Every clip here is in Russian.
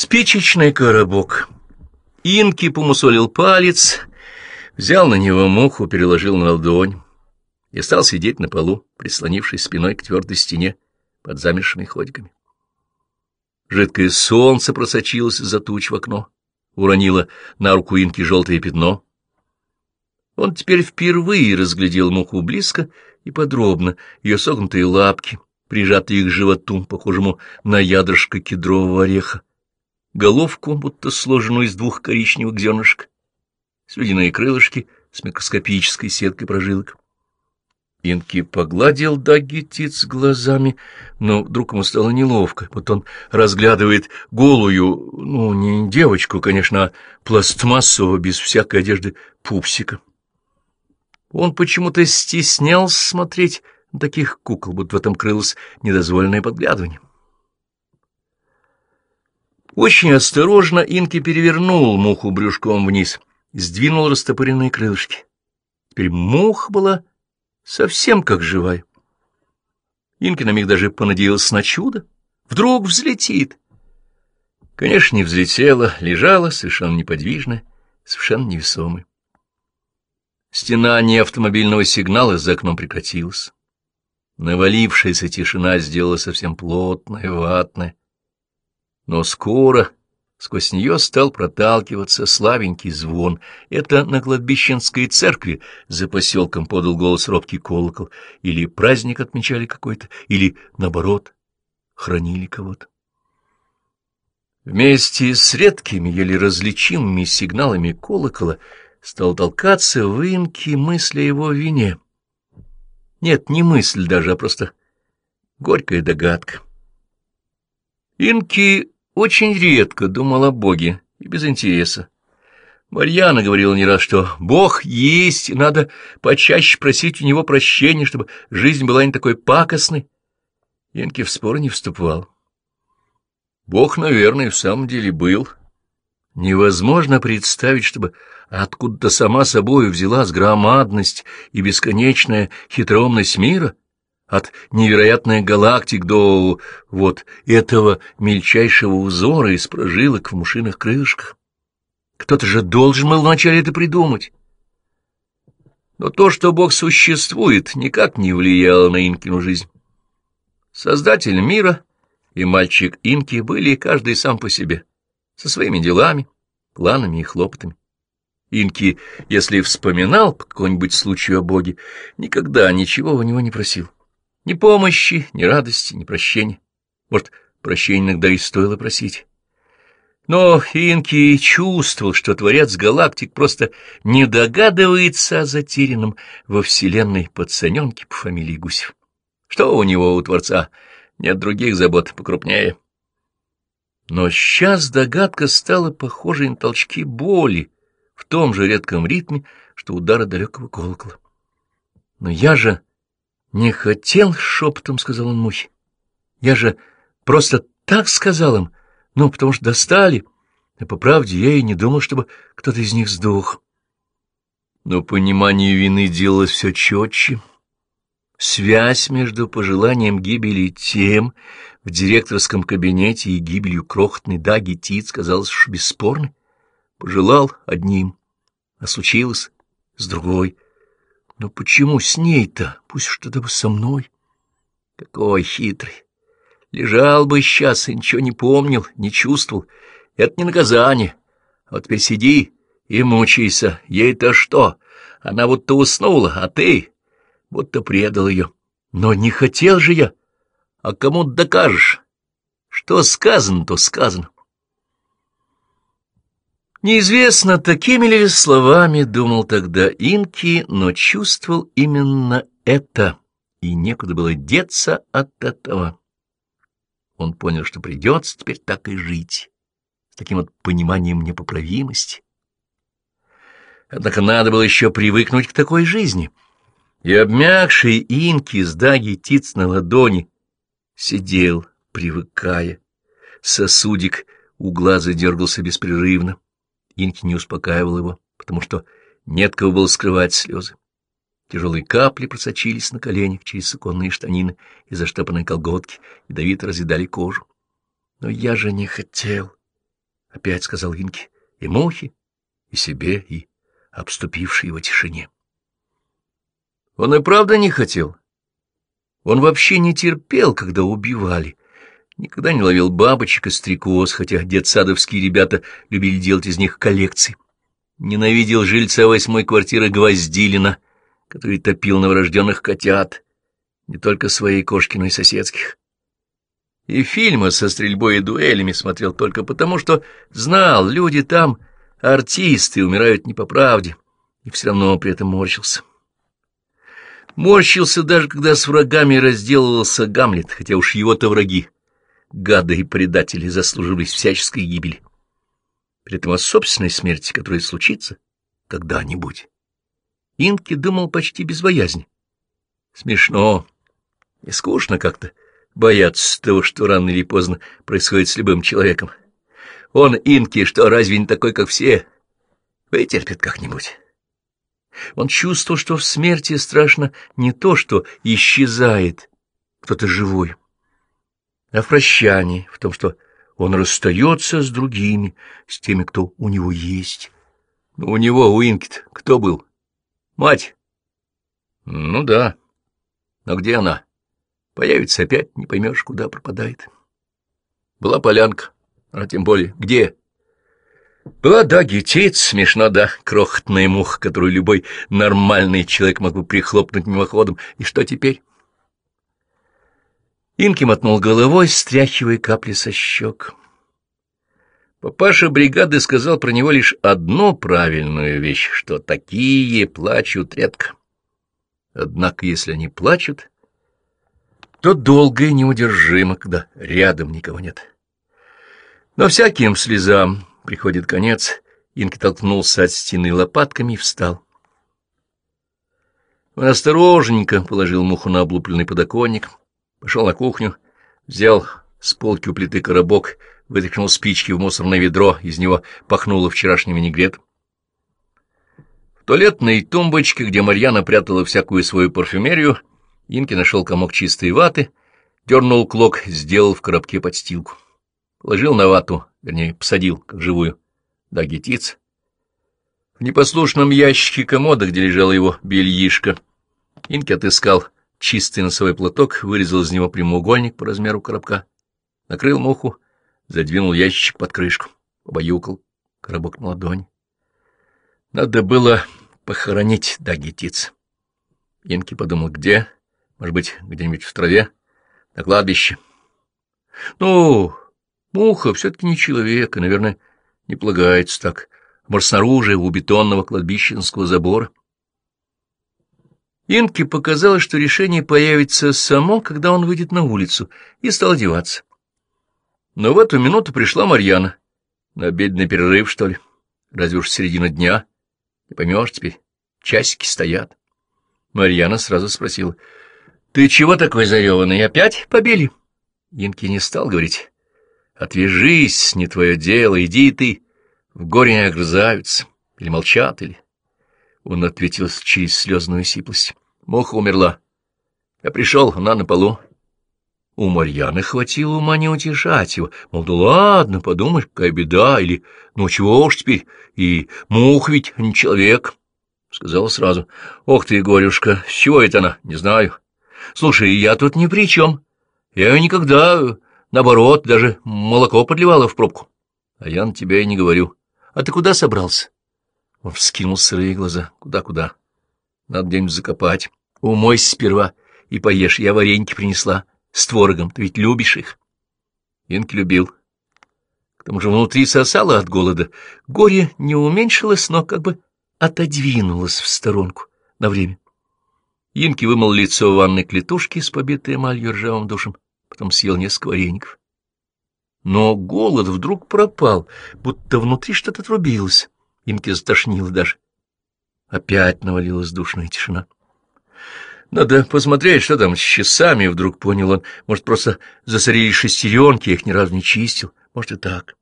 Спичечный коробок. Инки помусолил палец, взял на него муху, переложил на ладонь и стал сидеть на полу, прислонившись спиной к твердой стене под замершими ходиками. Жидкое солнце просочилось за туч в окно, уронило на руку Инки желтое пятно. Он теперь впервые разглядел муху близко и подробно, ее согнутые лапки, прижатые к животу, похожему на ядрышко кедрового ореха, головку, будто сложенную из двух коричневых зернышек, слюдяные крылышки с микроскопической сеткой прожилок. Инки погладил Даггетиц глазами, но вдруг ему стало неловко, вот он разглядывает голую, ну, не девочку, конечно, а пластмассового, без всякой одежды, пупсика. Он почему-то стеснялся смотреть таких кукол, будто в этом крылось недозволенное подглядывание. Очень осторожно Инки перевернул муху брюшком вниз, сдвинул растопыренные крылышки. Теперь муха была совсем как живая. Инки на миг даже понадеялся на чудо. Вдруг взлетит. Конечно, не взлетела, лежала совершенно неподвижная, совершенно невесомая. Стена неавтомобильного сигнала за окном прекратилась. Навалившаяся тишина сделала совсем плотная, ватная. Но скоро сквозь нее стал проталкиваться слабенький звон. Это на кладбищенской церкви за поселком подал голос робкий колокол. Или праздник отмечали какой-то, или, наоборот, хранили кого-то. Вместе с редкими, еле различимыми сигналами колокола стал толкаться в инки мысли о его вине. Нет, не мысль даже, а просто горькая догадка. Инки очень редко думал о Боге и без интереса. Марьяна говорила не раз, что Бог есть, и надо почаще просить у Него прощения, чтобы жизнь была не такой пакостной. Янки в споры не вступал. Бог, наверное, в самом деле был. Невозможно представить, чтобы откуда-то сама собой взялась громадность и бесконечная хитроумность мира — от невероятных галактик до вот этого мельчайшего узора из прожилок в мушиных крылышках. Кто-то же должен был вначале это придумать. Но то, что Бог существует, никак не влияло на Инкину жизнь. Создатель мира и мальчик Инки были каждый сам по себе, со своими делами, планами и хлопотами. Инки, если вспоминал по какому-нибудь случаю о Боге, никогда ничего у него не просил. Ни помощи, ни радости, ни прощения. Может, прощения иногда и стоило просить. Но Инки чувствовал, что Творец Галактик просто не догадывается о затерянном во Вселенной пацаненке по фамилии Гусев. Что у него, у Творца, нет других забот покрупнее. Но сейчас догадка стала похожей на толчки боли в том же редком ритме, что удара далекого колокола. Но я же — Не хотел, — шепотом сказал он мухе. — Я же просто так сказал им, ну, потому что достали. А по правде я и не думал, чтобы кто-то из них сдох. Но понимание вины делалось все четче. Связь между пожеланием гибели тем в директорском кабинете и гибелью крохотной Даги Тиц казалась бесспорной. Пожелал одним, а случилось с другой — но почему с ней-то? Пусть что-то бы со мной. Какой хитрый. Лежал бы сейчас и ничего не помнил, не чувствовал. Это не наказание. А вот теперь сиди и мучайся. Ей-то что? Она будто уснула, а ты будто предал ее. Но не хотел же я. А кому докажешь? Что сказано, то сказано. Неизвестно, такими ли словами думал тогда Инки, но чувствовал именно это, и некуда было деться от этого. Он понял, что придется теперь так и жить, с таким вот пониманием непоправимости. Однако надо было еще привыкнуть к такой жизни. И обмякший Инки с даги тиц на ладони сидел, привыкая. Сосудик у глаза дергался беспрерывно. Инки не успокаивал его, потому что нет кого было скрывать слезы. Тяжелые капли просочились на коленях через суконные штанины и заштопанные колготки, ядовито разъедали кожу. Но я же не хотел. — опять сказал Инки, — и мухи, и себе, и обступившей его тишине. Он и правда не хотел. Он вообще не терпел, когда убивали. Никогда не ловил бабочек и стрекоз, хотя детсадовские ребята любили делать из них коллекции. Ненавидел жильца восьмой квартиры Гвоздилина, который топил новорожденных котят, не только своей кошки, но и соседских. И фильмы со стрельбой и дуэлями смотрел только потому, что знал, люди там артисты умирают не по правде, и все равно при этом морщился. Морщился даже, когда с врагами разделывался Гамлет, хотя уж его-то враги, гады и предатели, заслуживались всяческой гибели. При этом о собственной смерти, которая случится когда-нибудь. Инки думал почти без боязни. Смешно и скучно как-то бояться того, что рано или поздно происходит с любым человеком. Он, Инки, что разве не такой, как все? Вытерпит как-нибудь. Он чувствовал, что в смерти страшно не то, что исчезает кто-то живой, а в прощании, в том, что он расстается с другими, с теми, кто у него есть. Но у него, у Инкит, кто был? Мать? Ну да. Но где она? Появится опять, не поймешь, куда пропадает. Была полянка, а тем более где? Была, да, гетиц, смешно, да, крохотная муха, которую любой нормальный человек мог бы прихлопнуть мимоходом. И что теперь? Инки мотнул головой, стряхивая капли со щек. Папаша бригады сказал про него лишь одну правильную вещь, что такие плачут редко. Однако, если они плачут, то долго и неудержимо, когда рядом никого нет. Но всяким слезам приходит конец. Инки толкнулся от стены лопатками и встал. Он осторожненько положил муху на облупленный подоконник, пошел на кухню, взял с полки у плиты коробок, вытряхнул спички в мусорное ведро, из него пахнуло вчерашний винегрет. В туалетной тумбочке, где Марьяна прятала всякую свою парфюмерию, Инки нашел комок чистой ваты, дернул клок, сделал в коробке подстилку. Положил на вату вернее, посадил, как живую, дагетиц. В непослушном ящике комода, где лежала его бельишко, Инки отыскал чистый носовой платок, вырезал из него прямоугольник по размеру коробка, накрыл муху, задвинул ящик под крышку, побаюкал коробок на ладонь. Надо было похоронить дагетиц. Инки подумал, где? Может быть, где-нибудь в траве? На кладбище. Ну, Муха все-таки не человек, и, наверное, не полагается так. Может, снаружи, у бетонного кладбищенского забора. Инке показалось, что решение появится само, когда он выйдет на улицу, и стал одеваться. Но в эту минуту пришла Марьяна. На обеденный перерыв, что ли? Разве уж середина дня? Не поймешь теперь. Часики стоят. Марьяна сразу спросила. — Ты чего такой зареванный? Опять побили? Инки не стал говорить. Отвяжись, не твое дело, иди ты. В горе не огрызаются. Или молчат, или... Он ответил через слезную сиплость. Муха умерла. Я пришел, она на полу. У Марьяны хватило ума не утешать его. Мол, да ладно, подумаешь, какая беда, или ну чего уж теперь, и мух ведь не человек. Сказал сразу. Ох ты, горюшка, с чего это она? Не знаю. Слушай, я тут ни при чем. Я ее никогда Наоборот, даже молоко подливала в пробку. А я на тебя и не говорю. А ты куда собрался? Он вскинул сырые глаза. Куда-куда? Надо где-нибудь закопать. Умойся сперва и поешь. Я вареньки принесла с творогом. Ты ведь любишь их. Инки любил. К тому же внутри сосало от голода. Горе не уменьшилось, но как бы отодвинулось в сторонку на время. Инки вымыл лицо в ванной клетушки с побитой эмалью ржавым душем потом съел несколько вареников. Но голод вдруг пропал, будто внутри что-то отрубилось. Инке затошнило даже. Опять навалилась душная тишина. Надо посмотреть, что там с часами, вдруг понял он. Может, просто засорились шестеренки, их ни разу не чистил. Может, и так.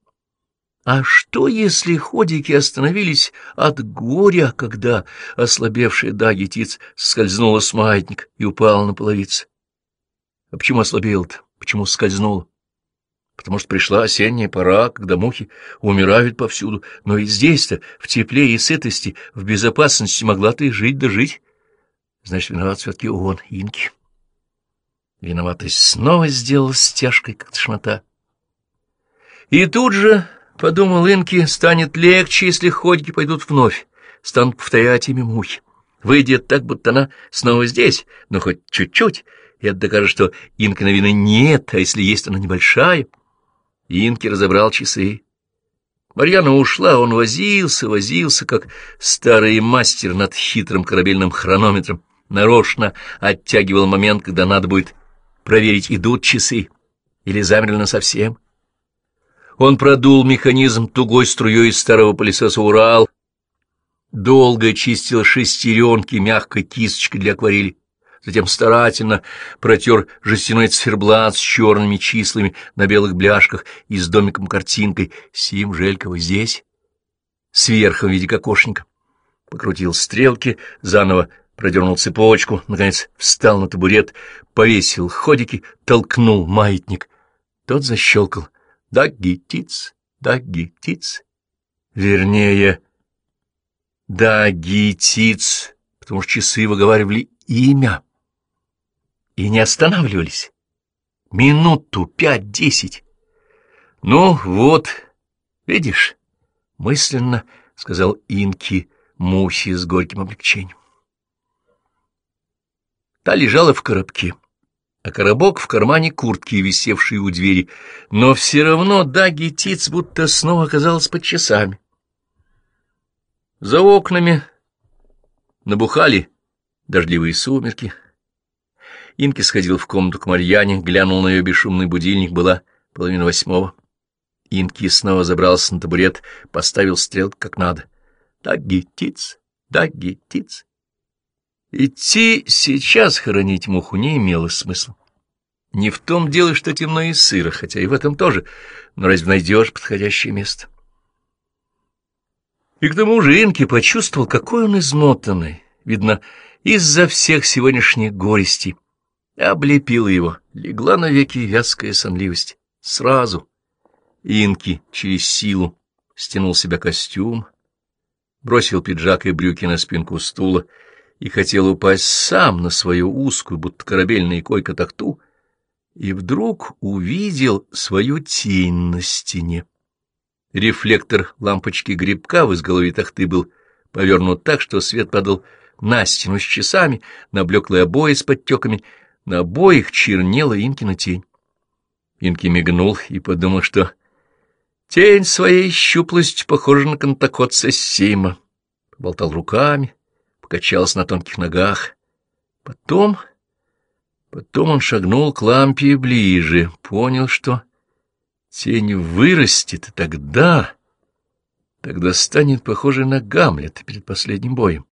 А что, если ходики остановились от горя, когда ослабевшая Даги Тиц скользнула с маятник и упала на половице? А почему ослабел-то? Почему скользнул? Потому что пришла осенняя пора, когда мухи умирают повсюду, но и здесь-то, в тепле и сытости, в безопасности могла ты жить да жить. Значит, виноват все-таки он, Инки. Виноватость снова сделалась тяжкой, как тошнота. И тут же, — подумал Инки, — станет легче, если ходики пойдут вновь, станут повторять ими мухи. Выйдет так, будто она снова здесь, но хоть чуть-чуть, и это докажет, что Инка на вина нет, а если есть, она небольшая. Инки разобрал часы. Марьяна ушла, он возился, возился, как старый мастер над хитрым корабельным хронометром, нарочно оттягивал момент, когда надо будет проверить, идут часы или замерли насовсем. Он продул механизм тугой струей из старого пылесоса «Урал», долго чистил шестеренки мягкой кисточкой для акварели, затем старательно протер жестяной циферблат с черными числами на белых бляшках и с домиком-картинкой «Сим Желькова здесь», сверху в виде кокошника. Покрутил стрелки, заново продернул цепочку, наконец встал на табурет, повесил ходики, толкнул маятник. Тот защелкал. Да, гитиц, да, гитиц. Вернее, да, гитиц, потому что часы выговаривали имя и не останавливались. Минуту, пять-десять. Ну вот, видишь, мысленно сказал Инки Муси с горьким облегчением. Та лежала в коробке, а коробок в кармане куртки, висевшей у двери, но все равно Даги Тиц будто снова оказалась под часами. За окнами набухали дождливые сумерки. Инки сходил в комнату к Марьяне, глянул на ее бесшумный будильник, была половина восьмого. Инки снова забрался на табурет, поставил стрелку как надо. Даги Тиц, Даги Тиц. Идти сейчас хоронить муху не имело смысла. Не в том дело, что темно и сыро, хотя и в этом тоже, но разве найдешь подходящее место? И к тому же Инки почувствовал, какой он измотанный, видно, из-за всех сегодняшних горестей. Облепила его, легла навеки вязкая сонливость. Сразу Инки через силу стянул себя костюм, бросил пиджак и брюки на спинку стула и хотел упасть сам на свою узкую, будто корабельная койка тахту, и вдруг увидел свою тень на стене. Рефлектор лампочки грибка в изголовье тахты был повернут так, что свет падал на стену с часами, на блеклые обои с подтеками, на обоих чернела Инкина тень. Инки мигнул и подумал, что тень своей щуплостью похожа на контакотца Сейма. Болтал руками, покачался на тонких ногах. Потом... Потом он шагнул к лампе ближе, понял, что тень вырастет, и тогда... Тогда станет похожей на Гамлета перед последним боем.